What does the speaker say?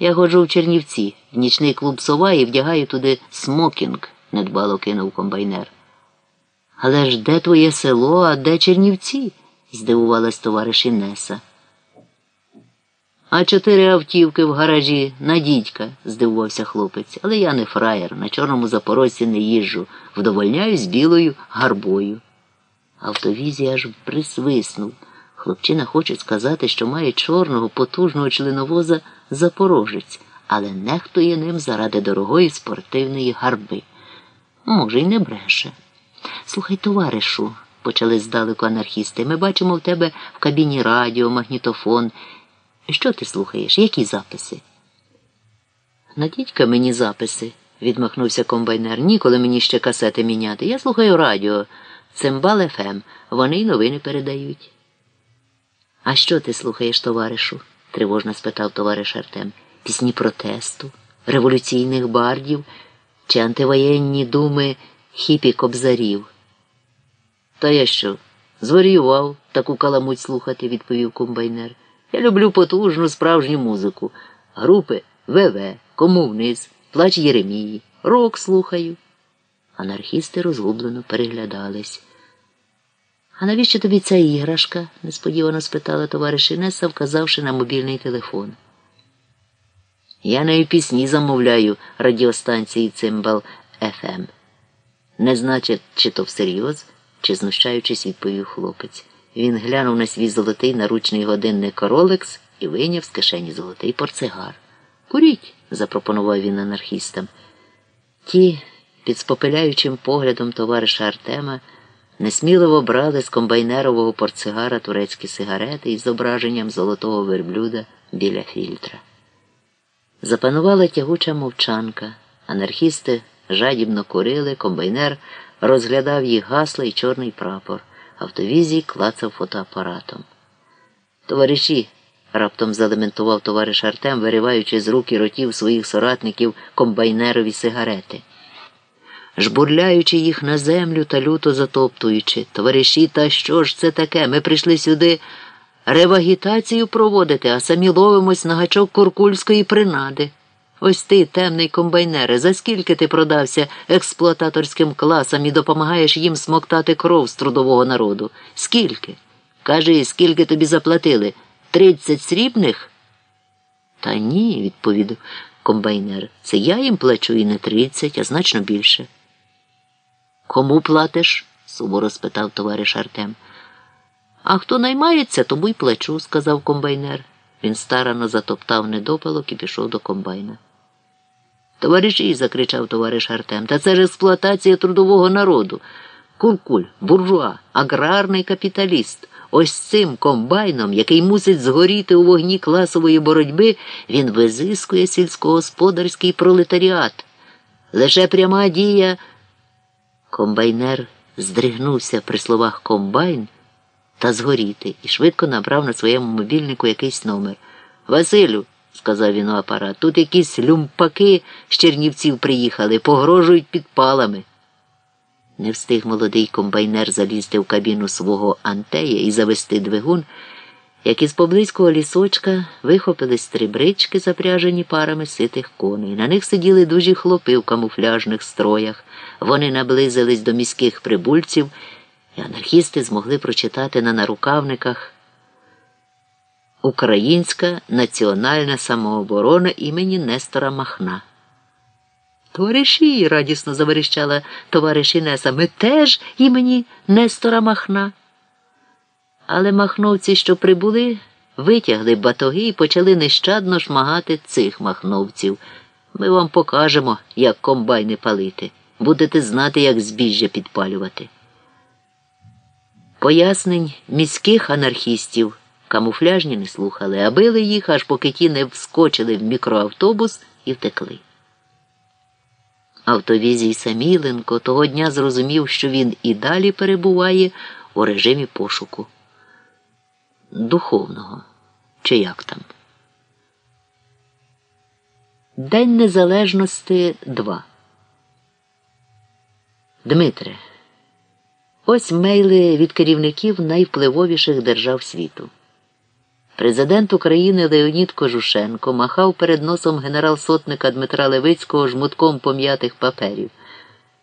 Я ходжу в Чернівці, в нічний клуб сова і вдягаю туди смокінг, недбало кинув комбайнер. Але ж де твоє село, а де Чернівці? здивувалась товариш Інеса. А чотири автівки в гаражі на дідька, здивувався хлопець. Але я не фраєр, на чорному запорожці не їжджу, вдовольняюсь білою гарбою. Автовізі аж присвиснув. Хлопчина хоче сказати, що має чорного, потужного членовоза запорожець, але нехтує ним заради дорогої спортивної гарби. Може, й не бреше. Слухай, товаришу, почали здалеку анархісти, ми бачимо в тебе в кабіні радіо, магнітофон. Що ти слухаєш? Які записи? Надітька мені записи, відмахнувся комбайнер. Ніколи мені ще касети міняти. Я слухаю радіо, Цимбал ФМ. Вони й новини передають. А що ти слухаєш, товаришу? тривожно спитав товариш Артем. Пісні протесту, революційних бардів чи антивоєнні думи хіпі кобзарів? Та я що? Зваріював таку каламуть слухати, відповів комбайнер. Я люблю потужну справжню музику. Групи ВВ, Кому вниз, Плач Єремії, рок слухаю. Анархісти розгублено переглядались. А навіщо тобі ця іграшка? несподівано спитала товариш Інеса, вказавши на мобільний телефон. Я нею пісні замовляю радіостанції Цимбал ФМ. Не знать, чи то всерйоз, чи знущаючись, відповів хлопець. Він глянув на свій золотий наручний годинник Ролекс і вийняв з кишені золотий портсигар. Куріть, запропонував він анархістам. Ті, під спопиляючим поглядом товариша Артема, несміливо брали з комбайнерового портсигара турецькі сигарети із зображенням золотого верблюда біля фільтра. Запанувала тягуча мовчанка. Анархісти жадібно курили, комбайнер розглядав їх гасла і чорний прапор. Автовізій клацав фотоапаратом. Товариші, раптом залементував товариш Артем, вириваючи з рук ротів своїх соратників комбайнерові сигарети. Жбурляючи їх на землю та люто затоптуючи, товариші, та що ж це таке? Ми прийшли сюди ревагітацію проводити, а самі ловимось на гачок куркульської принади. Ось ти, темний комбайнере, за скільки ти продався експлуататорським класам і допомагаєш їм смоктати кров з трудового народу? Скільки? Кажи, скільки тобі заплатили? Тридцять срібних? Та ні, відповів комбайнер. Це я їм плачу і не тридцять, а значно більше. Кому платиш? суворо спитав товариш Артем. А хто наймається, тому й плачу, сказав комбайнер. Він старано затоптав недопалок і пішов до комбайна. Товариші, закричав товариш Артем, та це ж експлуатація трудового народу. Куркуль, буржуа, аграрний капіталіст. Ось цим комбайном, який мусить згоріти у вогні класової боротьби, він визискує сільськогосподарський пролетаріат. Лише пряма дія. Комбайнер здригнувся при словах комбайн та згоріти і швидко набрав на своєму мобільнику якийсь номер. Василю, сказав він у апарат, тут якісь люмпаки з Чернівців приїхали, погрожують підпалами. Не встиг молодий комбайнер залізти в кабіну свого антея і завести двигун, як із поблизького лісочка вихопились три брички, запряжені парами ситих коней. На них сиділи дужі хлопи в камуфляжних строях. Вони наблизились до міських прибульців, і анархісти змогли прочитати на нарукавниках Українська національна самооборона імені Нестора Махна. Товариші, радісно заверещала товариш Інеса, ми теж імені Нестора Махна. Але махновці, що прибули, витягли батоги і почали нещадно шмагати цих махновців. Ми вам покажемо, як комбайни палити. Будете знати, як збіжжя підпалювати. Пояснень міських анархістів камуфляжні не слухали, а били їх, аж поки ті не вскочили в мікроавтобус і втекли. Автовізій Саміленко того дня зрозумів, що він і далі перебуває у режимі пошуку. Духовного, чи як там. День Незалежності 2. Дмитре. Ось мейли від керівників найвпливовіших держав світу. Президент України Леонід Кожушенко махав перед носом генерал-сотника Дмитра Левицького жмутком пом'ятих паперів.